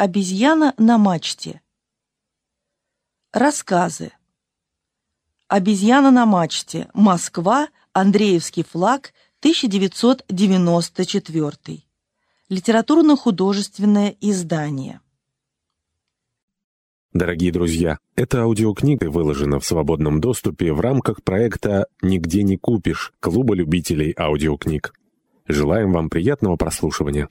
Обезьяна на мачте. Рассказы. Обезьяна на мачте. Москва. Андреевский флаг. 1994. Литературно-художественное издание. Дорогие друзья, эта аудиокнига выложена в свободном доступе в рамках проекта «Нигде не купишь» Клуба любителей аудиокниг. Желаем вам приятного прослушивания.